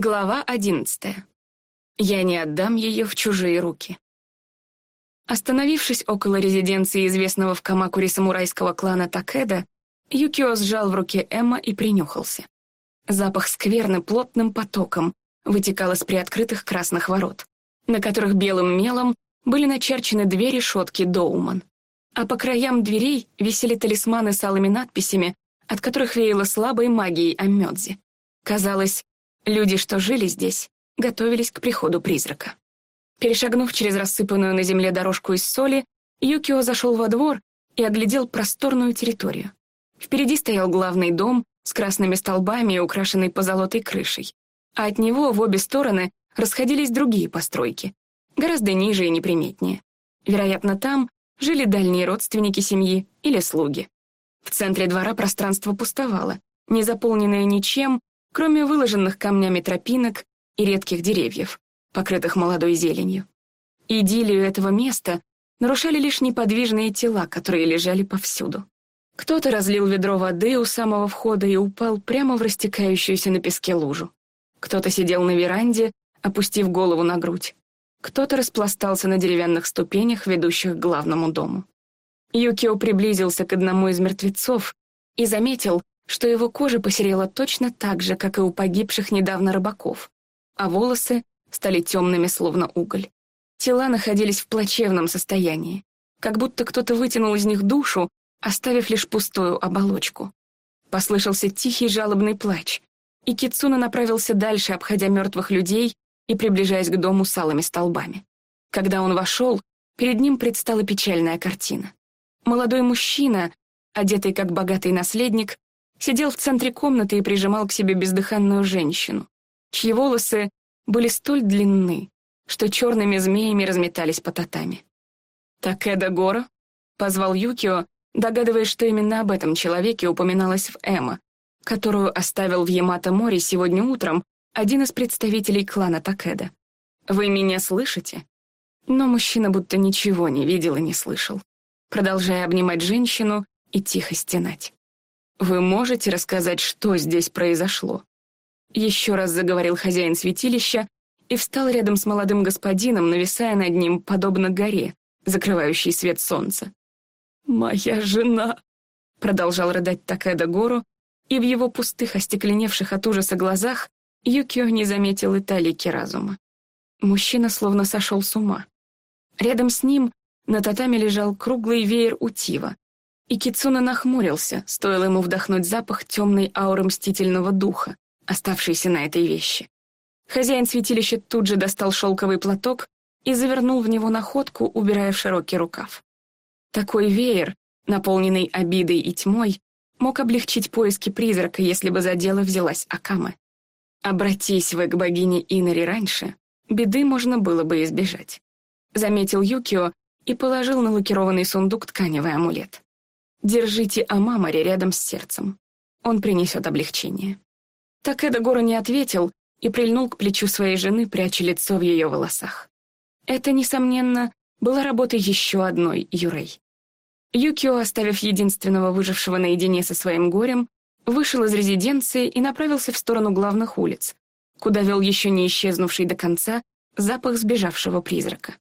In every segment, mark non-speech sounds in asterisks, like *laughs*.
Глава одиннадцатая. Я не отдам ее в чужие руки. Остановившись около резиденции известного в Камакуре самурайского клана Такеда, Юкио сжал в руке Эмма и принюхался. Запах скверны плотным потоком вытекал из приоткрытых красных ворот, на которых белым мелом были начерчены две решетки Доуман. А по краям дверей висели талисманы с алыми надписями, от которых веяло слабой магией Аммёдзи. Казалось, Люди, что жили здесь, готовились к приходу призрака. Перешагнув через рассыпанную на земле дорожку из соли, Юкио зашел во двор и оглядел просторную территорию. Впереди стоял главный дом с красными столбами и украшенной позолотой крышей, а от него в обе стороны расходились другие постройки, гораздо ниже и неприметнее. Вероятно, там жили дальние родственники семьи или слуги. В центре двора пространство пустовало, не заполненное ничем кроме выложенных камнями тропинок и редких деревьев, покрытых молодой зеленью. Идиллию этого места нарушали лишь неподвижные тела, которые лежали повсюду. Кто-то разлил ведро воды у самого входа и упал прямо в растекающуюся на песке лужу. Кто-то сидел на веранде, опустив голову на грудь. Кто-то распластался на деревянных ступенях, ведущих к главному дому. Юкио приблизился к одному из мертвецов и заметил, что его кожа посерела точно так же, как и у погибших недавно рыбаков, а волосы стали темными, словно уголь. Тела находились в плачевном состоянии, как будто кто-то вытянул из них душу, оставив лишь пустую оболочку. Послышался тихий жалобный плач, и Кицуна направился дальше, обходя мертвых людей и приближаясь к дому с алыми столбами. Когда он вошел, перед ним предстала печальная картина. Молодой мужчина, одетый как богатый наследник, сидел в центре комнаты и прижимал к себе бездыханную женщину, чьи волосы были столь длинны, что черными змеями разметались по татами. «Такеда Гора?» — позвал Юкио, догадываясь, что именно об этом человеке упоминалось в Эма, которую оставил в Ямато-море сегодня утром один из представителей клана Такеда. «Вы меня слышите?» Но мужчина будто ничего не видел и не слышал, продолжая обнимать женщину и тихо стенать. «Вы можете рассказать, что здесь произошло?» Еще раз заговорил хозяин святилища и встал рядом с молодым господином, нависая над ним, подобно горе, закрывающей свет солнца. «Моя жена!» — продолжал рыдать Такеда Гору, и в его пустых, остекленевших от ужаса глазах Юкио не заметил и талики разума. Мужчина словно сошел с ума. Рядом с ним на татами лежал круглый веер утива, и Кицуна нахмурился, стоило ему вдохнуть запах темной ауры мстительного духа, оставшейся на этой вещи. Хозяин святилища тут же достал шелковый платок и завернул в него находку, убирая в широкий рукав. Такой веер, наполненный обидой и тьмой, мог облегчить поиски призрака, если бы за дело взялась Акама. Обратись вы к богине Инари раньше, беды можно было бы избежать. Заметил Юкио и положил на лакированный сундук тканевый амулет. Держите Амамари рядом с сердцем. Он принесет облегчение. Так Эдогора не ответил и прильнул к плечу своей жены, пряча лицо в ее волосах. Это, несомненно, была работа еще одной Юрей. Юкио, оставив единственного выжившего наедине со своим горем, вышел из резиденции и направился в сторону главных улиц, куда вел еще не исчезнувший до конца запах сбежавшего призрака.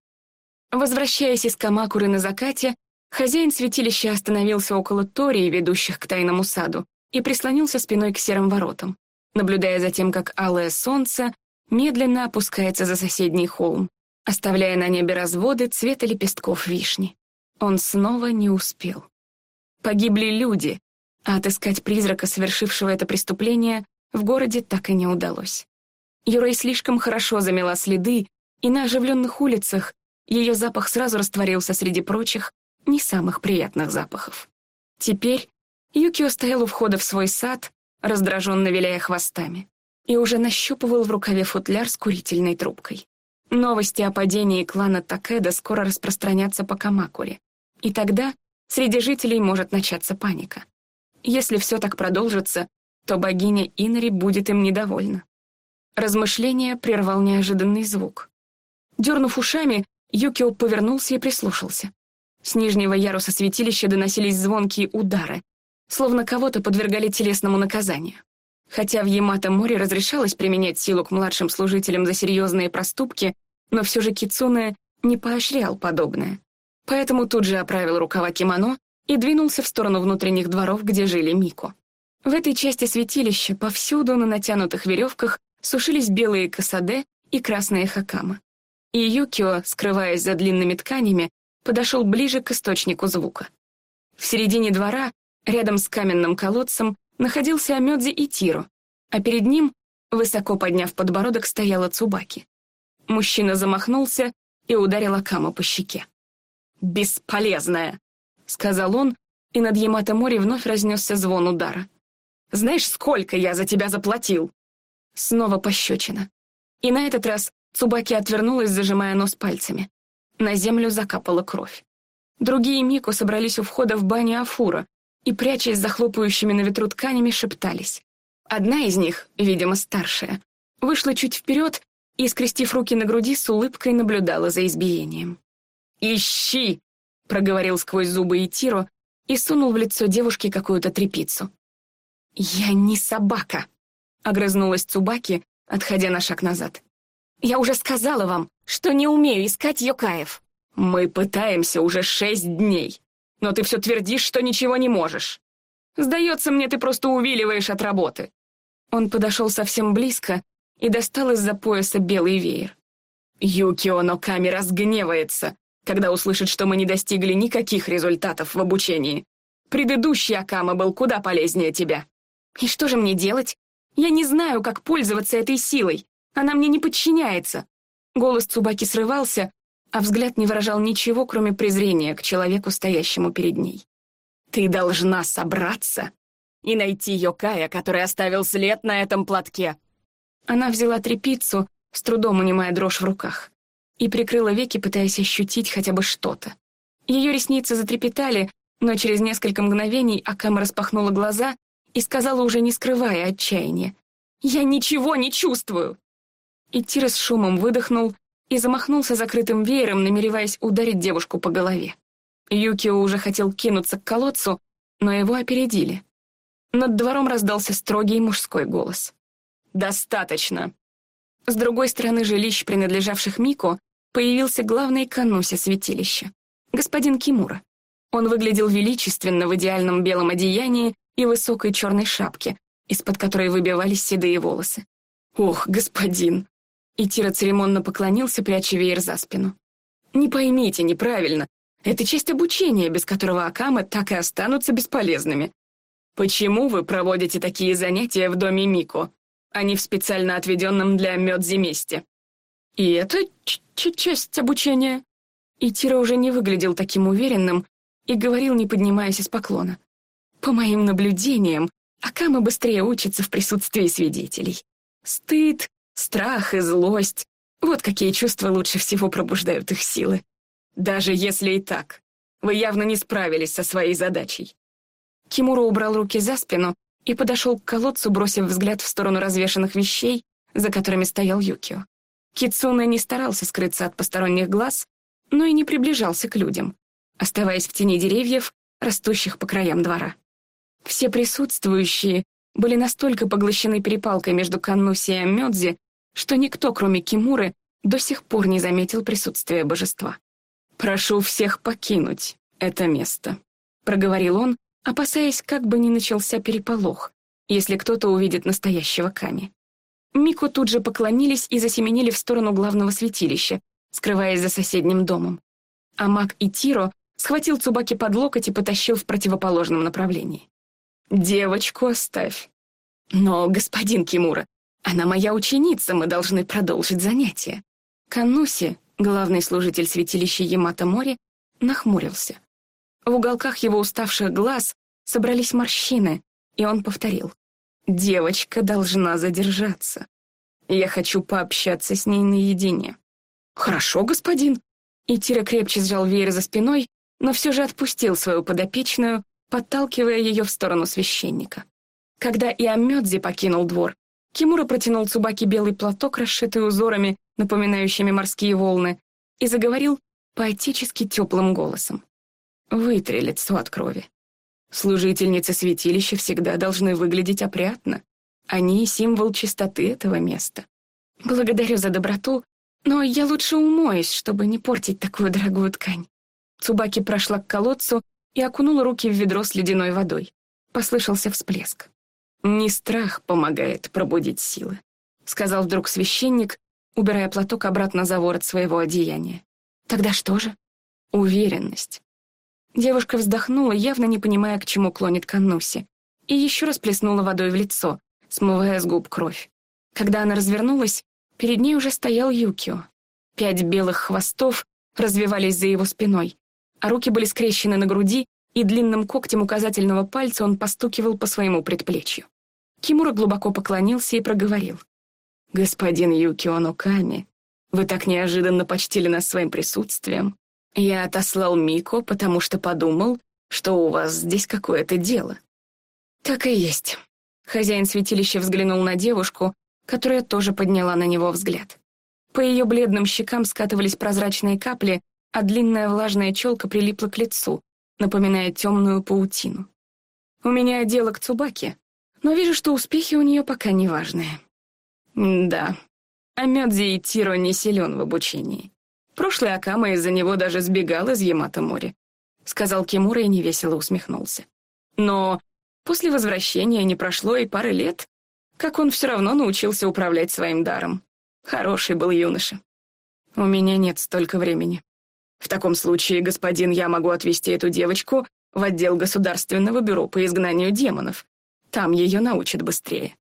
Возвращаясь из Камакуры на закате, Хозяин святилища остановился около Тории, ведущих к тайному саду, и прислонился спиной к серым воротам, наблюдая за тем, как алое солнце медленно опускается за соседний холм, оставляя на небе разводы цвета лепестков вишни. Он снова не успел. Погибли люди, а отыскать призрака, совершившего это преступление, в городе так и не удалось. Юрой слишком хорошо замела следы, и на оживленных улицах ее запах сразу растворился среди прочих, не самых приятных запахов. Теперь Юкио стоял у входа в свой сад, раздраженно виляя хвостами, и уже нащупывал в рукаве футляр с курительной трубкой. Новости о падении клана Такеда скоро распространятся по Камакуре, и тогда среди жителей может начаться паника. Если все так продолжится, то богиня Инри будет им недовольна. Размышление прервал неожиданный звук. Дернув ушами, Юкио повернулся и прислушался. С нижнего яруса святилища доносились звонкие удары, словно кого-то подвергали телесному наказанию. Хотя в Ямато-море разрешалось применять силу к младшим служителям за серьезные проступки, но все же Кицуне не поощрял подобное. Поэтому тут же оправил рукава кимоно и двинулся в сторону внутренних дворов, где жили Мико. В этой части святилища повсюду на натянутых веревках сушились белые касаде и красные хакамы. И Юкио, скрываясь за длинными тканями, подошел ближе к источнику звука. В середине двора, рядом с каменным колодцем, находился Амёдзи и Тиро, а перед ним, высоко подняв подбородок, стояла Цубаки. Мужчина замахнулся и ударил Акама по щеке. «Бесполезная!» — сказал он, и над Ямато-море вновь разнесся звон удара. «Знаешь, сколько я за тебя заплатил?» Снова пощечина. И на этот раз Цубаки отвернулась, зажимая нос пальцами. На землю закапала кровь. Другие Мико собрались у входа в баню Афура и, прячась за хлопающими на ветру тканями, шептались. Одна из них, видимо, старшая, вышла чуть вперед и, скрестив руки на груди, с улыбкой наблюдала за избиением. «Ищи!» — проговорил сквозь зубы Итиро и сунул в лицо девушки какую-то трепицу. «Я не собака!» — огрызнулась Цубаки, отходя на шаг назад. «Я уже сказала вам, что не умею искать Йокаев». «Мы пытаемся уже шесть дней, но ты все твердишь, что ничего не можешь. Сдается мне, ты просто увиливаешь от работы». Он подошел совсем близко и достал из-за пояса белый веер. «Юкио Ноками разгневается, когда услышит, что мы не достигли никаких результатов в обучении. Предыдущий Акама был куда полезнее тебя». «И что же мне делать? Я не знаю, как пользоваться этой силой. Она мне не подчиняется». Голос Цубаки срывался, а взгляд не выражал ничего, кроме презрения к человеку, стоящему перед ней. «Ты должна собраться и найти Йокая, который оставил след на этом платке». Она взяла трепицу, с трудом унимая дрожь в руках, и прикрыла веки, пытаясь ощутить хотя бы что-то. Ее ресницы затрепетали, но через несколько мгновений Акама распахнула глаза и сказала, уже не скрывая отчаяния, «Я ничего не чувствую!» И Тира с шумом выдохнул и замахнулся закрытым веером, намереваясь ударить девушку по голове. Юкио уже хотел кинуться к колодцу, но его опередили. Над двором раздался строгий мужской голос. «Достаточно!» С другой стороны жилищ, принадлежавших Мико, появился главный кануся святилища — господин Кимура. Он выглядел величественно в идеальном белом одеянии и высокой черной шапке, из-под которой выбивались седые волосы. «Ох, господин!» И Тира церемонно поклонился, пряча веер за спину. «Не поймите неправильно. Это часть обучения, без которого Акамы так и останутся бесполезными. Почему вы проводите такие занятия в доме Мико, а не в специально отведенном для Мёдзи месте?» «И это часть обучения». И Тира уже не выглядел таким уверенным и говорил, не поднимаясь из поклона. «По моим наблюдениям, Акамы быстрее учатся в присутствии свидетелей. Стыд, Страх и злость — вот какие чувства лучше всего пробуждают их силы. Даже если и так, вы явно не справились со своей задачей. Кимура убрал руки за спину и подошел к колодцу, бросив взгляд в сторону развешанных вещей, за которыми стоял Юкио. Кицуна не старался скрыться от посторонних глаз, но и не приближался к людям, оставаясь в тени деревьев, растущих по краям двора. Все присутствующие были настолько поглощены перепалкой между Каннуси и Амёдзи, что никто, кроме Кимуры, до сих пор не заметил присутствия божества. «Прошу всех покинуть это место», — проговорил он, опасаясь, как бы ни начался переполох, если кто-то увидит настоящего Ками. Мику тут же поклонились и засеменили в сторону главного святилища, скрываясь за соседним домом. А Мак и Тиро схватил Цубаки под локоть и потащил в противоположном направлении. «Девочку оставь». «Но, господин Кимура, она моя ученица, мы должны продолжить занятия. Кануси, главный служитель святилища Ямато-море, нахмурился. В уголках его уставших глаз собрались морщины, и он повторил. «Девочка должна задержаться. Я хочу пообщаться с ней наедине». «Хорошо, господин». И Тира крепче сжал веер за спиной, но все же отпустил свою подопечную, подталкивая ее в сторону священника. Когда Иамёдзи покинул двор, Кимура протянул Цубаки белый платок, расшитый узорами, напоминающими морские волны, и заговорил поэтически теплым голосом. «Вытри лицо от крови. Служительницы святилища всегда должны выглядеть опрятно. Они — символ чистоты этого места. Благодарю за доброту, но я лучше умоюсь, чтобы не портить такую дорогую ткань. Цубаки прошла к колодцу и окунула руки в ведро с ледяной водой. Послышался всплеск. «Не страх помогает пробудить силы», — сказал вдруг священник, убирая платок обратно за ворот своего одеяния. «Тогда что же?» «Уверенность». Девушка вздохнула, явно не понимая, к чему клонит Каннуси, и еще раз плеснула водой в лицо, смывая с губ кровь. Когда она развернулась, перед ней уже стоял Юкио. Пять белых хвостов развивались за его спиной, а руки были скрещены на груди, и длинным когтем указательного пальца он постукивал по своему предплечью. Кимура глубоко поклонился и проговорил. «Господин Юкио Ноками, вы так неожиданно почтили нас своим присутствием. Я отослал Мико, потому что подумал, что у вас здесь какое-то дело». «Так и есть». Хозяин святилища взглянул на девушку, которая тоже подняла на него взгляд. По ее бледным щекам скатывались прозрачные капли, а длинная влажная челка прилипла к лицу, напоминая темную паутину. У меня дело к Цубаке, но вижу, что успехи у нее пока не важные. Да, а Мёдзи и Тиро не силен в обучении. Прошлый Акама из-за него даже сбегал из Ямато-моря, сказал Кимура и невесело усмехнулся. Но после возвращения не прошло и пары лет, как он все равно научился управлять своим даром. Хороший был юноша. У меня нет столько времени. В таком случае, господин, я могу отвезти эту девочку в отдел Государственного бюро по изгнанию демонов. Там ее научат быстрее.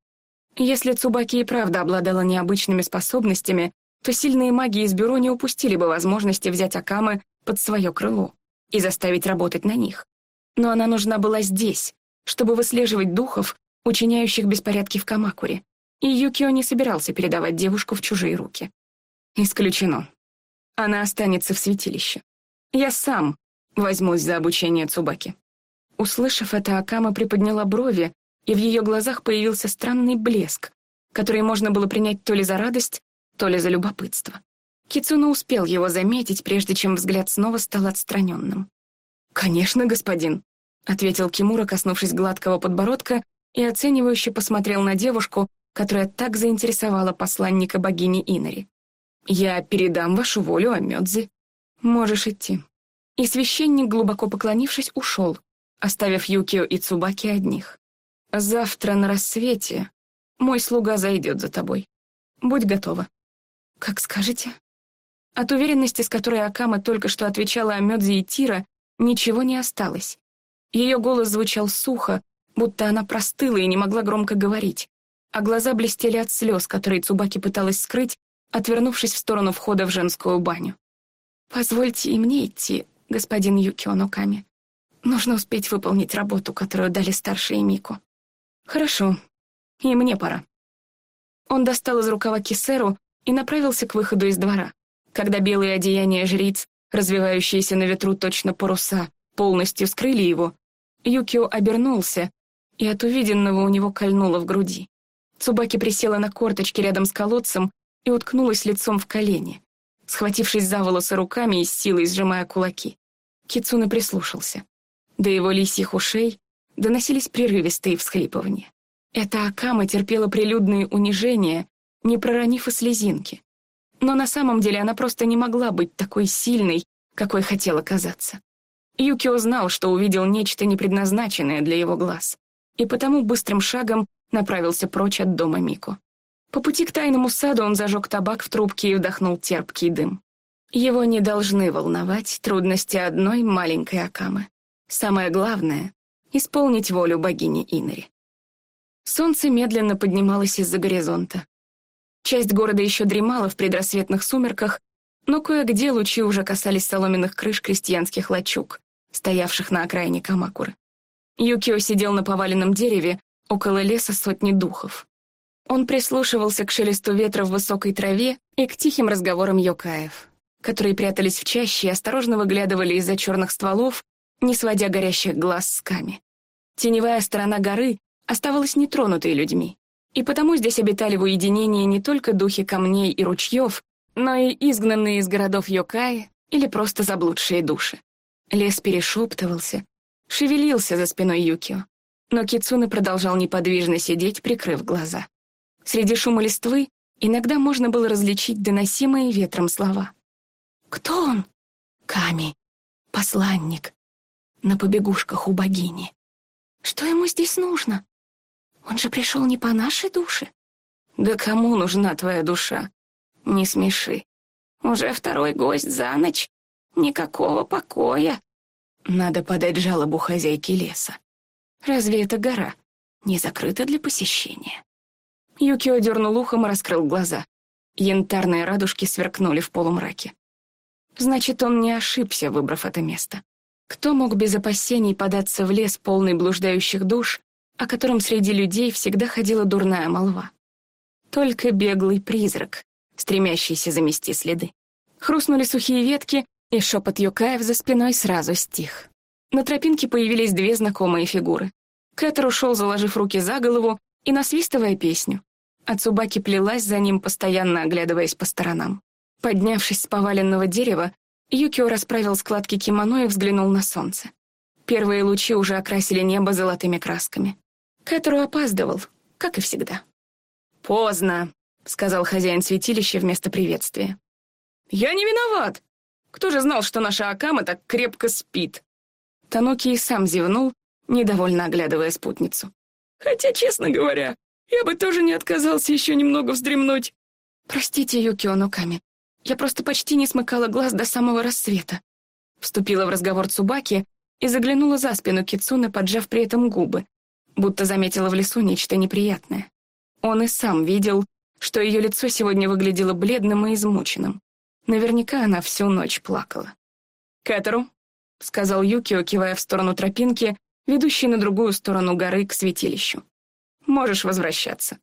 Если Цубаки и правда обладала необычными способностями, то сильные маги из бюро не упустили бы возможности взять Акамы под свое крыло и заставить работать на них. Но она нужна была здесь, чтобы выслеживать духов, учиняющих беспорядки в Камакуре, и Юкио не собирался передавать девушку в чужие руки. Исключено. Она останется в святилище. Я сам возьмусь за обучение Цубаки». Услышав это, Акама приподняла брови, и в ее глазах появился странный блеск, который можно было принять то ли за радость, то ли за любопытство. Кицуна успел его заметить, прежде чем взгляд снова стал отстраненным. «Конечно, господин», — ответил Кимура, коснувшись гладкого подбородка, и оценивающе посмотрел на девушку, которая так заинтересовала посланника богини Инари. «Я передам вашу волю о Мёдзе. Можешь идти». И священник, глубоко поклонившись, ушел, оставив Юкио и Цубаки одних. «Завтра на рассвете мой слуга зайдет за тобой. Будь готова». «Как скажете». От уверенности, с которой Акама только что отвечала о Мёдзе и Тира, ничего не осталось. Ее голос звучал сухо, будто она простыла и не могла громко говорить, а глаза блестели от слез, которые Цубаки пыталась скрыть, отвернувшись в сторону входа в женскую баню. «Позвольте и мне идти, господин Юкио Ноками. Нужно успеть выполнить работу, которую дали старшие Мико». «Хорошо. И мне пора». Он достал из рукава кисеру и направился к выходу из двора. Когда белые одеяния жриц, развивающиеся на ветру точно паруса, полностью скрыли его, Юкио обернулся, и от увиденного у него кольнуло в груди. Цубаки присела на корточки рядом с колодцем и уткнулась лицом в колени, схватившись за волосы руками и с силой сжимая кулаки. Кицуна прислушался. До его лисьих ушей доносились прерывистые всхлипывания. Эта Акама терпела прилюдные унижения, не проронив и слезинки. Но на самом деле она просто не могла быть такой сильной, какой хотела казаться. Юкио знал, что увидел нечто непредназначенное для его глаз, и потому быстрым шагом направился прочь от дома Мико. По пути к тайному саду он зажег табак в трубке и вдохнул терпкий дым. Его не должны волновать трудности одной маленькой Акамы. Самое главное — исполнить волю богини Инари. Солнце медленно поднималось из-за горизонта. Часть города еще дремала в предрассветных сумерках, но кое-где лучи уже касались соломенных крыш крестьянских лачуг, стоявших на окраине Камакуры. Юкио сидел на поваленном дереве около леса сотни духов. Он прислушивался к шелесту ветра в высокой траве и к тихим разговорам йокаев, которые прятались в чаще и осторожно выглядывали из-за черных стволов, не сводя горящих глаз с Ками. Теневая сторона горы оставалась нетронутой людьми, и потому здесь обитали в уединении не только духи камней и ручьев, но и изгнанные из городов йокаи или просто заблудшие души. Лес перешептывался, шевелился за спиной Юкио. но Кицуны продолжал неподвижно сидеть, прикрыв глаза. Среди шума листвы иногда можно было различить доносимые ветром слова. «Кто он?» «Ками. Посланник. На побегушках у богини. Что ему здесь нужно? Он же пришел не по нашей душе». «Да кому нужна твоя душа? Не смеши. Уже второй гость за ночь. Никакого покоя. Надо подать жалобу хозяйке леса. Разве это гора не закрыта для посещения? Юкио дернул ухом и раскрыл глаза. Янтарные радужки сверкнули в полумраке. Значит, он не ошибся, выбрав это место. Кто мог без опасений податься в лес, полный блуждающих душ, о котором среди людей всегда ходила дурная молва? Только беглый призрак, стремящийся замести следы. Хрустнули сухие ветки, и шепот Юкаев за спиной сразу стих. На тропинке появились две знакомые фигуры. Кэтер ушел, заложив руки за голову и насвистывая песню. А Цубаки плелась за ним, постоянно оглядываясь по сторонам. Поднявшись с поваленного дерева, Юкио расправил складки кимоно и взглянул на солнце. Первые лучи уже окрасили небо золотыми красками. Кэтру опаздывал, как и всегда. «Поздно», — сказал хозяин святилища вместо приветствия. «Я не виноват!» Кто же знал, что наша Акама так крепко спит?» Тануки и сам зевнул, недовольно оглядывая спутницу. «Хотя, честно говоря, я бы тоже не отказался еще немного вздремнуть». «Простите, Юкио Ноками, я просто почти не смыкала глаз до самого рассвета». Вступила в разговор Цубаки и заглянула за спину Кицуны, поджав при этом губы, будто заметила в лесу нечто неприятное. Он и сам видел, что ее лицо сегодня выглядело бледным и измученным. Наверняка она всю ночь плакала. «Кэтеру», — сказал Юкио, кивая в сторону тропинки, ведущей на другую сторону горы к святилищу. «Можешь возвращаться».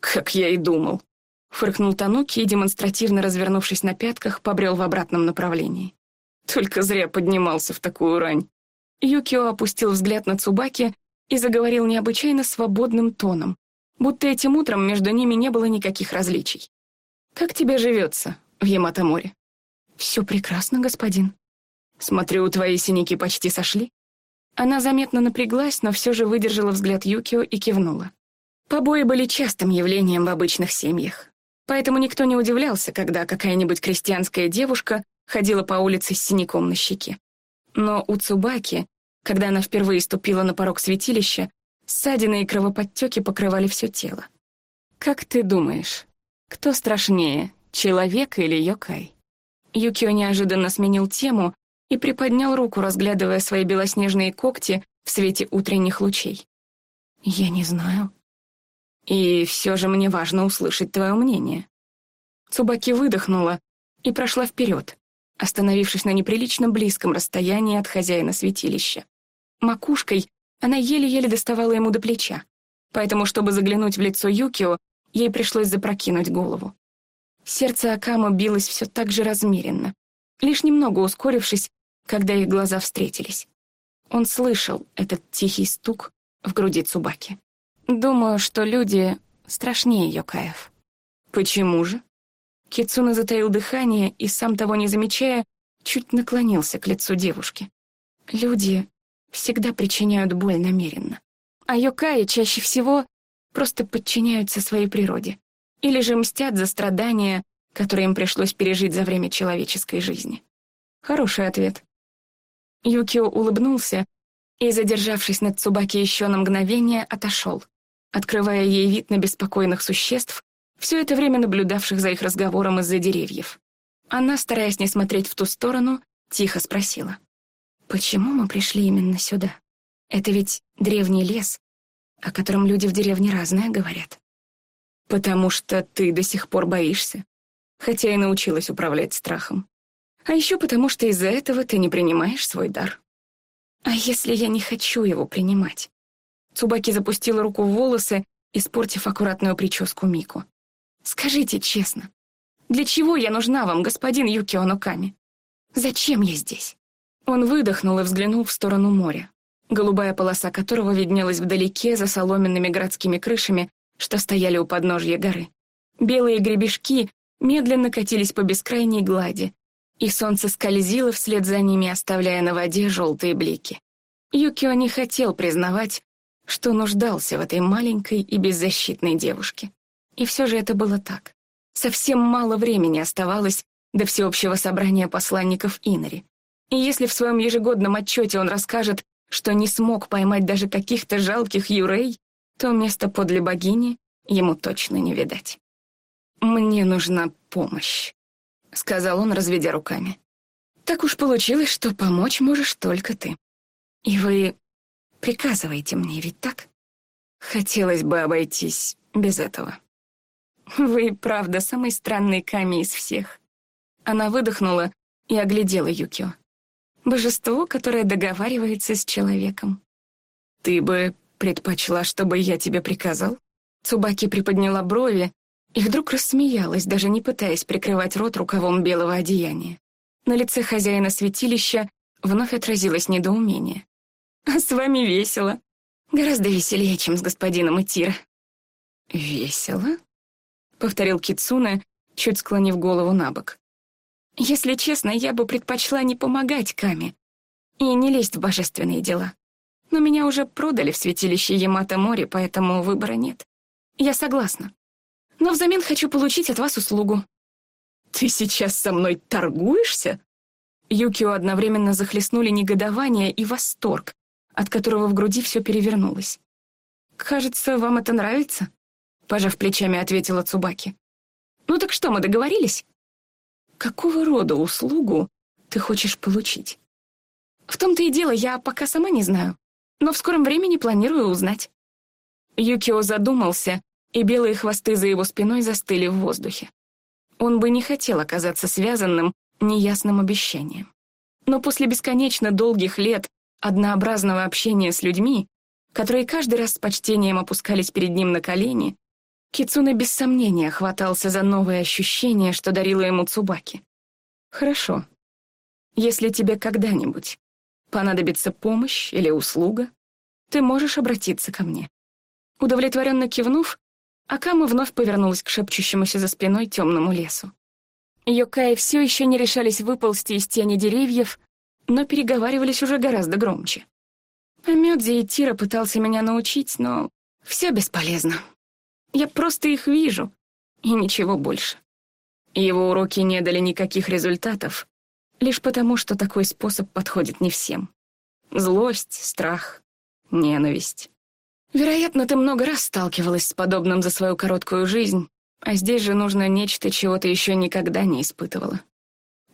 «Как я и думал», — фыркнул Тануки и, демонстративно развернувшись на пятках, побрел в обратном направлении. Только зря поднимался в такую рань. Юкио опустил взгляд на Цубаки и заговорил необычайно свободным тоном, будто этим утром между ними не было никаких различий. «Как тебе живется, в Ямато-море. «Все прекрасно, господин». «Смотрю, твои синяки почти сошли». Она заметно напряглась, но все же выдержала взгляд Юкио и кивнула. Побои были частым явлением в обычных семьях. Поэтому никто не удивлялся, когда какая-нибудь крестьянская девушка ходила по улице с синяком на щеке. Но у Цубаки, когда она впервые ступила на порог святилища, ссадины и кровоподтеки покрывали все тело. «Как ты думаешь, кто страшнее, Человек или Йокай? Юкио неожиданно сменил тему и приподнял руку, разглядывая свои белоснежные когти в свете утренних лучей. «Я не знаю. И все же мне важно услышать твое мнение». Цубаки выдохнула и прошла вперед, остановившись на неприлично близком расстоянии от хозяина святилища. Макушкой она еле-еле доставала ему до плеча, поэтому, чтобы заглянуть в лицо Юкио, ей пришлось запрокинуть голову. Сердце Акама билось все так же размеренно, лишь немного ускорившись, когда их глаза встретились. Он слышал этот тихий стук в груди Цубаки. «Думаю, что люди страшнее Йокаев». «Почему же?» Кицуна затаил дыхание и, сам того не замечая, чуть наклонился к лицу девушки. «Люди всегда причиняют боль намеренно, а Йокаи чаще всего просто подчиняются своей природе или же мстят за страдания, которые им пришлось пережить за время человеческой жизни. Хороший ответ. Юкио улыбнулся и, задержавшись над Цубаки еще на мгновение, отошел, открывая ей вид на беспокойных существ, все это время наблюдавших за их разговором из-за деревьев. Она, стараясь не смотреть в ту сторону, тихо спросила. «Почему мы пришли именно сюда? Это ведь древний лес, о котором люди в деревне разное говорят». Потому что ты до сих пор боишься, хотя и научилась управлять страхом. А еще потому, что из-за этого ты не принимаешь свой дар. А если я не хочу его принимать? Цубаки запустила руку в волосы, испортив аккуратную прическу Мику. Скажите честно, для чего я нужна вам, господин Юкио Ноками? Зачем я здесь? Он выдохнул и взглянул в сторону моря, голубая полоса которого виднелась вдалеке за соломенными городскими крышами что стояли у подножья горы. Белые гребешки медленно катились по бескрайней глади, и солнце скользило вслед за ними, оставляя на воде желтые блики. Юкио не хотел признавать, что нуждался в этой маленькой и беззащитной девушке. И все же это было так. Совсем мало времени оставалось до всеобщего собрания посланников Инори. И если в своем ежегодном отчете он расскажет, что не смог поймать даже каких-то жалких юрей, то место подле богини ему точно не видать. «Мне нужна помощь», — сказал он, разведя руками. «Так уж получилось, что помочь можешь только ты. И вы приказываете мне, ведь так? Хотелось бы обойтись без этого». «Вы, правда, самый странный Ками из всех». Она выдохнула и оглядела Юкио. «Божество, которое договаривается с человеком». «Ты бы предпочла, чтобы я тебе приказал?» Цубаки приподняла брови и вдруг рассмеялась, даже не пытаясь прикрывать рот рукавом белого одеяния. На лице хозяина святилища вновь отразилось недоумение. «А *laughs* с вами весело. Гораздо веселее, чем с господином Итира». «Весело?» — повторил Кицуне, чуть склонив голову на бок. «Если честно, я бы предпочла не помогать Каме и не лезть в божественные дела. Но меня уже продали в святилище Ямато-море, поэтому выбора нет. Я согласна. Но взамен хочу получить от вас услугу». «Ты сейчас со мной торгуешься?» Юкио одновременно захлестнули негодование и восторг, от которого в груди все перевернулось. «Кажется, вам это нравится?» Пожав плечами, ответила Цубаки. «Ну так что, мы договорились?» «Какого рода услугу ты хочешь получить?» «В том-то и дело, я пока сама не знаю, но в скором времени планирую узнать». Юкио задумался, и белые хвосты за его спиной застыли в воздухе. Он бы не хотел оказаться связанным неясным обещанием. Но после бесконечно долгих лет однообразного общения с людьми, которые каждый раз с почтением опускались перед ним на колени, Кицуна без сомнения хватался за новые ощущения, что дарила ему Цубаки. «Хорошо. Если тебе когда-нибудь понадобится помощь или услуга, ты можешь обратиться ко мне». Удовлетворенно кивнув, Акама вновь повернулась к шепчущемуся за спиной темному лесу. Йокаи все еще не решались выползти из тени деревьев, но переговаривались уже гораздо громче. Амёдзи и Тира пытался меня научить, но все бесполезно. Я просто их вижу, и ничего больше. Его уроки не дали никаких результатов, лишь потому, что такой способ подходит не всем. Злость, страх, ненависть. Вероятно, ты много раз сталкивалась с подобным за свою короткую жизнь, а здесь же нужно нечто, чего ты еще никогда не испытывала.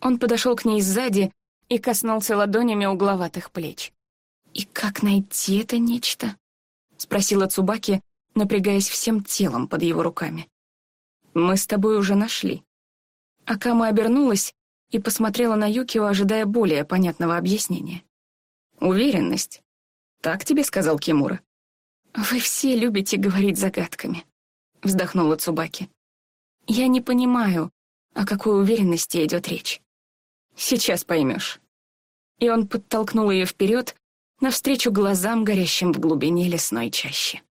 Он подошел к ней сзади и коснулся ладонями угловатых плеч. «И как найти это нечто?» — спросила Цубаки, напрягаясь всем телом под его руками. «Мы с тобой уже нашли». Акама обернулась и посмотрела на Юкио, ожидая более понятного объяснения. «Уверенность. Так тебе сказал Кимура?» «Вы все любите говорить загадками», — вздохнула Цубаки. «Я не понимаю, о какой уверенности идет речь. Сейчас поймешь». И он подтолкнул ее вперед, навстречу глазам, горящим в глубине лесной чащи.